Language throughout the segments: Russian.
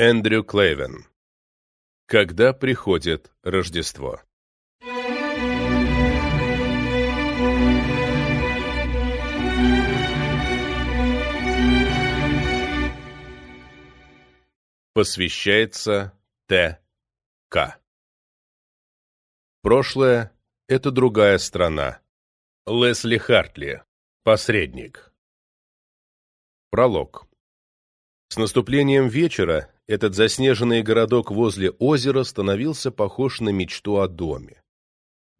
Эндрю Клейвен. Когда приходит Рождество? Посвящается Т.К. Прошлое — это другая страна. Лесли Хартли. Посредник. Пролог. Наступлением вечера этот заснеженный городок возле озера становился похож на мечту о доме.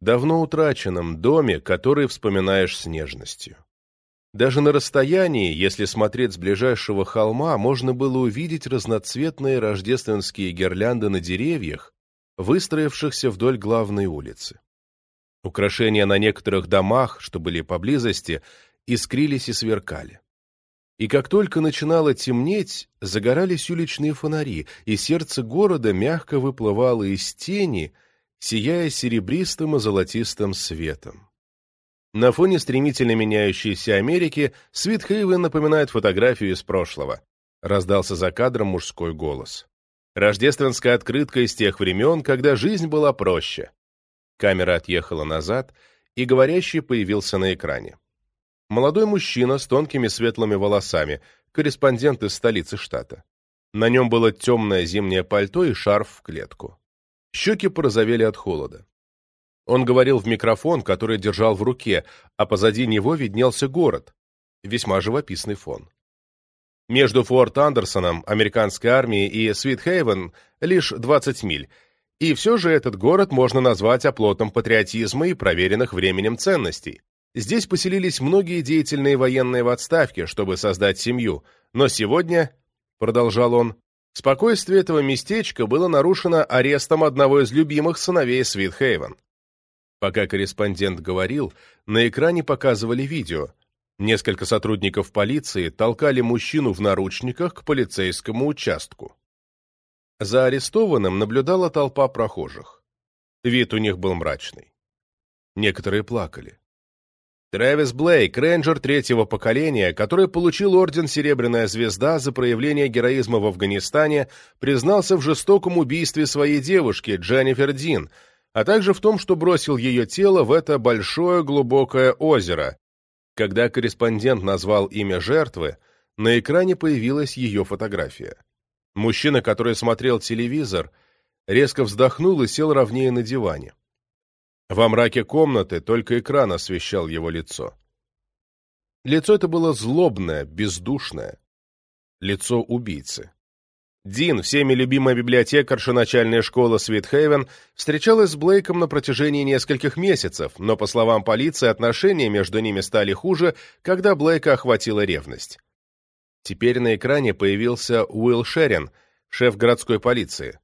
Давно утраченном доме, который вспоминаешь с нежностью. Даже на расстоянии, если смотреть с ближайшего холма, можно было увидеть разноцветные рождественские гирлянды на деревьях, выстроившихся вдоль главной улицы. Украшения на некоторых домах, что были поблизости, искрились и сверкали. И как только начинало темнеть, загорались уличные фонари, и сердце города мягко выплывало из тени, сияя серебристым и золотистым светом. На фоне стремительно меняющейся Америки Свитхейвен напоминает фотографию из прошлого. Раздался за кадром мужской голос. Рождественская открытка из тех времен, когда жизнь была проще. Камера отъехала назад, и говорящий появился на экране. Молодой мужчина с тонкими светлыми волосами, корреспондент из столицы штата. На нем было темное зимнее пальто и шарф в клетку. Щеки порозовели от холода. Он говорил в микрофон, который держал в руке, а позади него виднелся город. Весьма живописный фон. Между Форт Андерсоном, американской армией, и Свитхейвен лишь 20 миль, и все же этот город можно назвать оплотом патриотизма и проверенных временем ценностей. Здесь поселились многие деятельные военные в отставке, чтобы создать семью, но сегодня, — продолжал он, — спокойствие этого местечка было нарушено арестом одного из любимых сыновей Свитхейвен. Пока корреспондент говорил, на экране показывали видео. Несколько сотрудников полиции толкали мужчину в наручниках к полицейскому участку. За арестованным наблюдала толпа прохожих. Вид у них был мрачный. Некоторые плакали. Трэвис Блейк, рейнджер третьего поколения, который получил орден «Серебряная звезда» за проявление героизма в Афганистане, признался в жестоком убийстве своей девушки, Дженнифер Дин, а также в том, что бросил ее тело в это большое глубокое озеро. Когда корреспондент назвал имя жертвы, на экране появилась ее фотография. Мужчина, который смотрел телевизор, резко вздохнул и сел ровнее на диване. Во мраке комнаты только экран освещал его лицо. Лицо это было злобное, бездушное. Лицо убийцы. Дин, всеми любимая библиотекарша начальной школы Свитхейвен, встречалась с Блейком на протяжении нескольких месяцев, но, по словам полиции, отношения между ними стали хуже, когда Блейка охватила ревность. Теперь на экране появился Уилл Шерин, шеф городской полиции.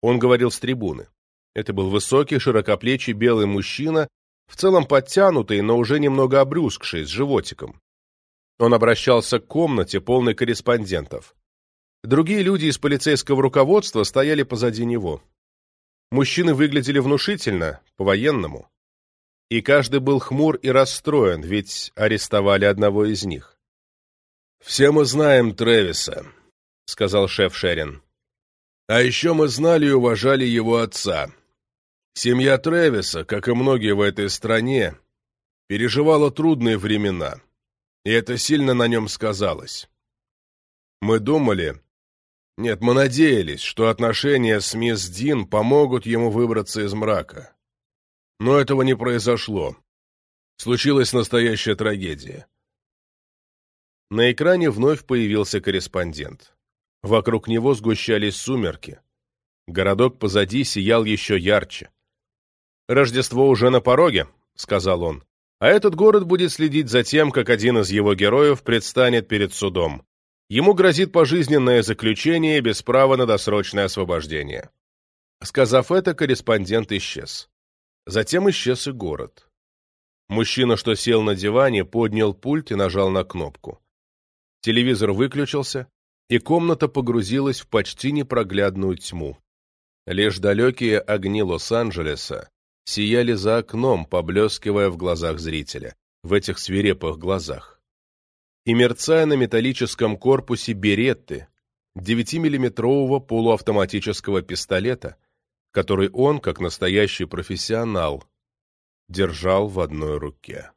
Он говорил с трибуны. Это был высокий, широкоплечий белый мужчина, в целом подтянутый, но уже немного обрюзгший, с животиком. Он обращался к комнате, полной корреспондентов. Другие люди из полицейского руководства стояли позади него. Мужчины выглядели внушительно, по-военному. И каждый был хмур и расстроен, ведь арестовали одного из них. «Все мы знаем Тревиса», — сказал шеф Шерин. «А еще мы знали и уважали его отца, Семья Тревиса, как и многие в этой стране, переживала трудные времена, и это сильно на нем сказалось. Мы думали, нет, мы надеялись, что отношения с мисс Дин помогут ему выбраться из мрака. Но этого не произошло. Случилась настоящая трагедия. На экране вновь появился корреспондент. Вокруг него сгущались сумерки. Городок позади сиял еще ярче. «Рождество уже на пороге», — сказал он. «А этот город будет следить за тем, как один из его героев предстанет перед судом. Ему грозит пожизненное заключение без права на досрочное освобождение». Сказав это, корреспондент исчез. Затем исчез и город. Мужчина, что сел на диване, поднял пульт и нажал на кнопку. Телевизор выключился, и комната погрузилась в почти непроглядную тьму. Лишь далекие огни Лос-Анджелеса сияли за окном, поблескивая в глазах зрителя, в этих свирепых глазах. И мерцая на металлическом корпусе беретты, 9-миллиметрового полуавтоматического пистолета, который он, как настоящий профессионал, держал в одной руке.